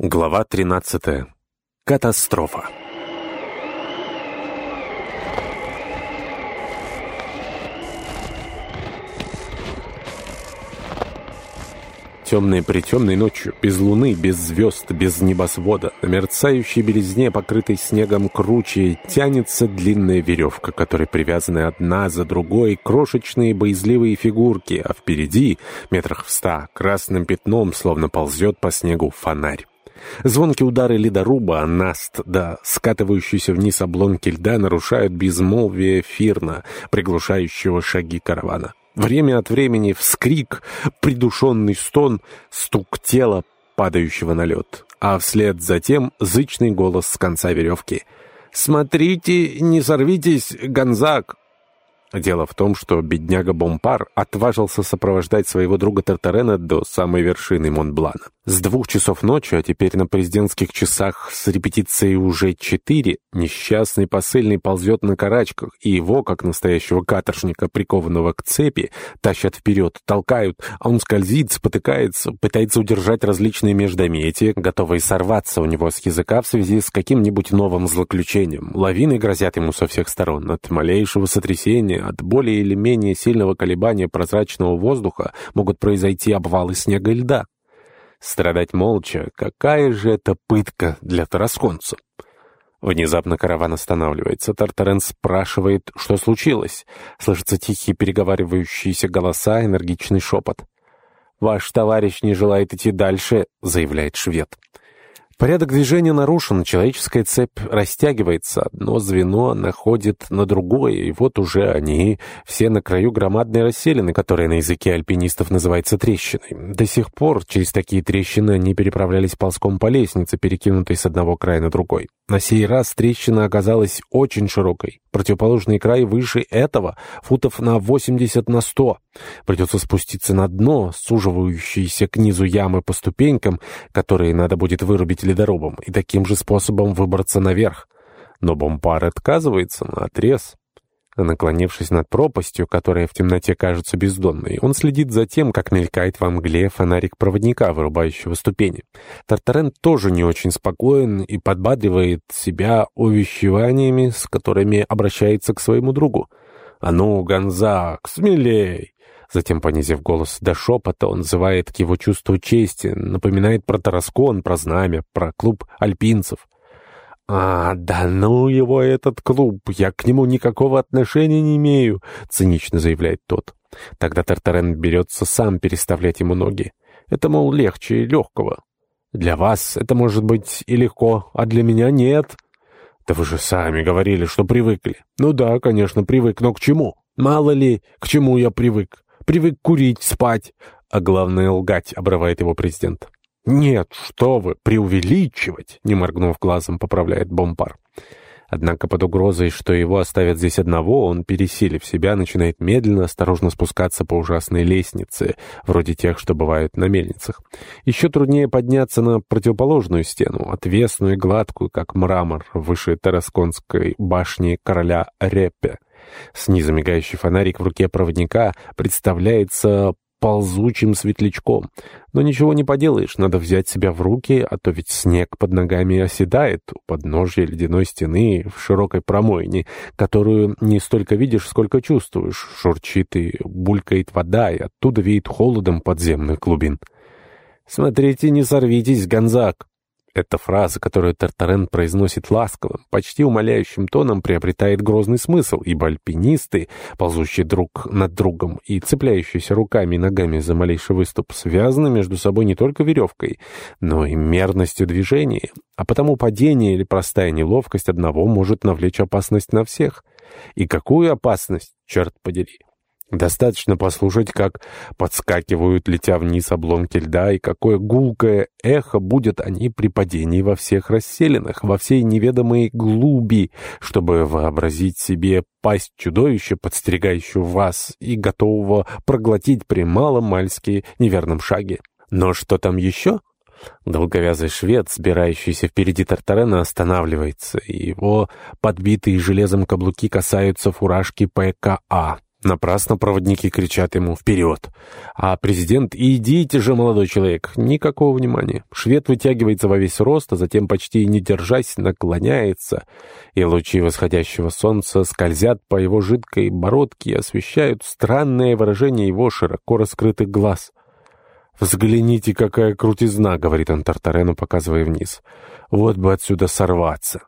Глава 13. Катастрофа. Темной притемной ночью, без луны, без звезд, без небосвода, на мерцающей белизне, покрытой снегом круче, тянется длинная веревка, которой привязаны одна за другой крошечные боязливые фигурки, а впереди, метрах в ста, красным пятном, словно ползет по снегу фонарь. Звонкие удары ледоруба, наст, да скатывающиеся вниз обломки льда нарушают безмолвие фирна, приглушающего шаги каравана. Время от времени вскрик, придушенный стон, стук тела, падающего на лед. А вслед за тем зычный голос с конца веревки. «Смотрите, не сорвитесь, Гонзак!» Дело в том, что бедняга Бомпар отважился сопровождать своего друга Тартарена до самой вершины Монблана. С двух часов ночи, а теперь на президентских часах с репетицией уже четыре, несчастный посыльный ползет на карачках, и его, как настоящего каторжника, прикованного к цепи, тащат вперед, толкают, а он скользит, спотыкается, пытается удержать различные междометия, готовые сорваться у него с языка в связи с каким-нибудь новым злоключением. Лавины грозят ему со всех сторон, от малейшего сотрясения, от более или менее сильного колебания прозрачного воздуха могут произойти обвалы снега и льда. Страдать молча — какая же это пытка для тарасконца? Внезапно караван останавливается. Тартарен спрашивает, что случилось. Слышатся тихие переговаривающиеся голоса, энергичный шепот. «Ваш товарищ не желает идти дальше», — заявляет швед. Порядок движения нарушен, человеческая цепь растягивается, одно звено находит на другое, и вот уже они все на краю громадной расселины, которая на языке альпинистов называется трещиной. До сих пор через такие трещины они переправлялись ползком по лестнице, перекинутой с одного края на другой. На сей раз трещина оказалась очень широкой. Противоположный край выше этого, футов на 80 на 100. Придется спуститься на дно, суживающиеся к низу ямы по ступенькам, которые надо будет вырубить ледорубом, и таким же способом выбраться наверх. Но бомпар отказывается на отрез. Наклонившись над пропастью, которая в темноте кажется бездонной, он следит за тем, как мелькает во мгле фонарик проводника, вырубающего ступени. Тартарен тоже не очень спокоен и подбадривает себя увещеваниями, с которыми обращается к своему другу. «А ну, Гонзак, смелей!» Затем, понизив голос до шепота, он называет к его чувству чести, напоминает про Тараскон, про знамя, про клуб альпинцев. «А, да ну его этот клуб, я к нему никакого отношения не имею», — цинично заявляет тот. Тогда Тартарен берется сам переставлять ему ноги. Это, мол, легче легкого. «Для вас это может быть и легко, а для меня нет». «Да вы же сами говорили, что привыкли». «Ну да, конечно, привык, но к чему? Мало ли, к чему я привык. Привык курить, спать, а главное лгать», — обрывает его президент. «Нет, что вы, преувеличивать!» — не моргнув глазом, поправляет Бомпар. Однако под угрозой, что его оставят здесь одного, он, пересилив себя, начинает медленно, осторожно спускаться по ужасной лестнице, вроде тех, что бывают на мельницах. Еще труднее подняться на противоположную стену, отвесную и гладкую, как мрамор, выше Тарасконской башни короля Репе. Снизу мигающий фонарик в руке проводника представляется ползучим светлячком. Но ничего не поделаешь, надо взять себя в руки, а то ведь снег под ногами оседает у подножья ледяной стены в широкой промойне, которую не столько видишь, сколько чувствуешь. Шурчит и булькает вода, и оттуда веет холодом подземных глубин. «Смотрите, не сорвитесь, Гонзак!» Эта фраза, которую Тартарен произносит ласковым, почти умоляющим тоном, приобретает грозный смысл, ибо альпинисты, ползущие друг над другом и цепляющиеся руками и ногами за малейший выступ, связаны между собой не только веревкой, но и мерностью движения, а потому падение или простая неловкость одного может навлечь опасность на всех. И какую опасность, черт подери! Достаточно послушать, как подскакивают, летя вниз обломки льда, и какое гулкое эхо будет они при падении во всех расселенных, во всей неведомой глуби, чтобы вообразить себе пасть чудовища, подстерегающего вас и готового проглотить при маломальски неверном шаге. Но что там еще? Долговязый швед, сбирающийся впереди Тартарена, останавливается, и его подбитые железом каблуки касаются фуражки ПКА. Напрасно проводники кричат ему «Вперед!». А президент «Идите же, молодой человек!» Никакого внимания. Швед вытягивается во весь рост, а затем, почти не держась, наклоняется, и лучи восходящего солнца скользят по его жидкой бородке и освещают странное выражение его широко раскрытых глаз. «Взгляните, какая крутизна!» — говорит он Тартарену, показывая вниз. «Вот бы отсюда сорваться!»